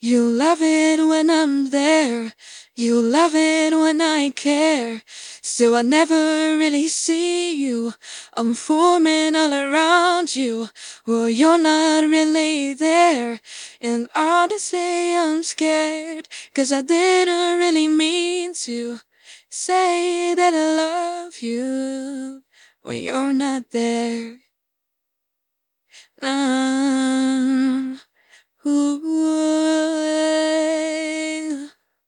You love it when I'm there. You love it when I care. So I never really see you. I'm forming all around you. Well, you're not really there. And honestly, I'm scared. Cause I didn't really mean to say that I love you when you're not there.